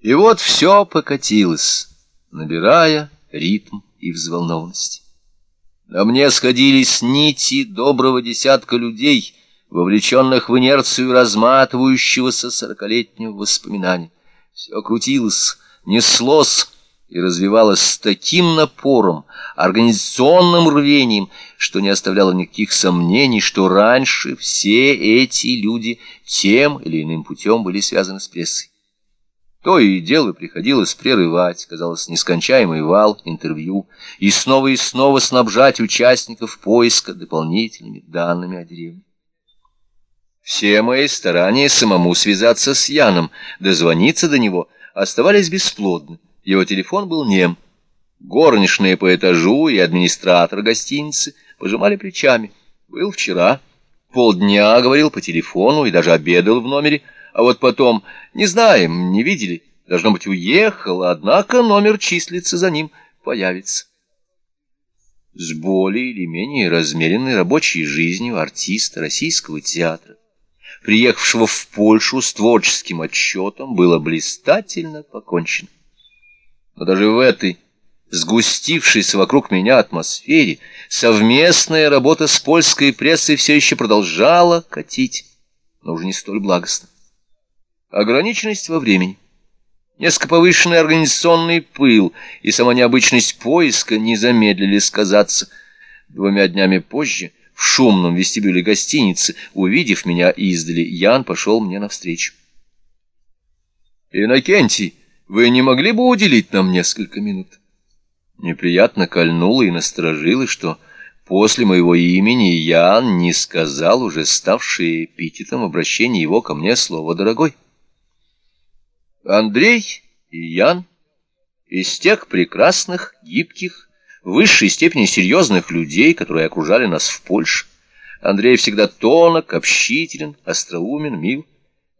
И вот все покатилось, набирая ритм и взволнованность. На мне сходились нити доброго десятка людей, вовлеченных в инерцию разматывающегося сорокалетнего воспоминания. Все крутилось, неслось и развивалось с таким напором, организационным рвением, что не оставляло никаких сомнений, что раньше все эти люди тем или иным путем были связаны с прессой. То и дело приходилось прерывать, казалось, нескончаемый вал интервью и снова и снова снабжать участников поиска дополнительными данными о деревне. Все мои старания самому связаться с Яном, дозвониться до него, оставались бесплодны. Его телефон был нем. Горничные по этажу и администратор гостиницы пожимали плечами. Был вчера. Полдня говорил по телефону и даже обедал в номере, а вот потом, не знаем, не видели, должно быть, уехал, однако номер числится за ним, появится. С более или менее размеренной рабочей жизнью артиста российского театра, приехавшего в Польшу с творческим отчетом, было блистательно покончено. Но даже в этой сгустившейся вокруг меня атмосфере совместная работа с польской прессой все еще продолжала катить, но уже не столь благостно. Ограниченность во времени, несколько повышенный организационный пыл и сама необычность поиска не замедлили сказаться. Двумя днями позже, в шумном вестибюле гостиницы, увидев меня издали, Ян пошел мне навстречу. «Иннокентий, вы не могли бы уделить нам несколько минут?» Неприятно кольнуло и насторожило, что после моего имени Ян не сказал уже ставшее эпитетом обращения его ко мне слово «дорогой». Андрей и Ян из тех прекрасных, гибких, в высшей степени серьезных людей, которые окружали нас в Польше. Андрей всегда тонок, общителен, остроумен, мил.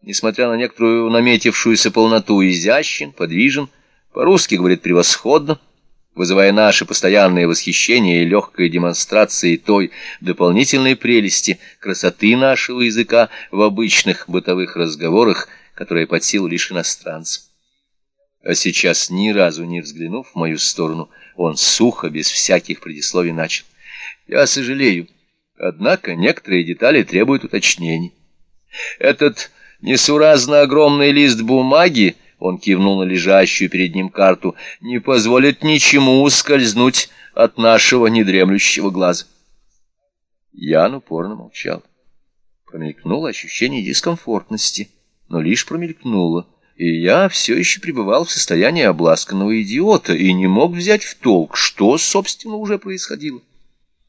Несмотря на некоторую наметившуюся полноту, изящен, подвижен, по-русски говорит превосходно, вызывая наше постоянное восхищение и легкой демонстрацией той дополнительной прелести, красоты нашего языка в обычных бытовых разговорах, которая под силу лишь иностранцам. А сейчас, ни разу не взглянув в мою сторону, он сухо, без всяких предисловий начал. Я сожалею, однако некоторые детали требуют уточнений. Этот несуразно огромный лист бумаги, он кивнул на лежащую перед ним карту, не позволит ничему ускользнуть от нашего недремлющего глаза. Ян упорно молчал. Промелькнуло ощущение дискомфортности но лишь промелькнуло, и я все еще пребывал в состоянии обласканного идиота и не мог взять в толк, что, собственно, уже происходило.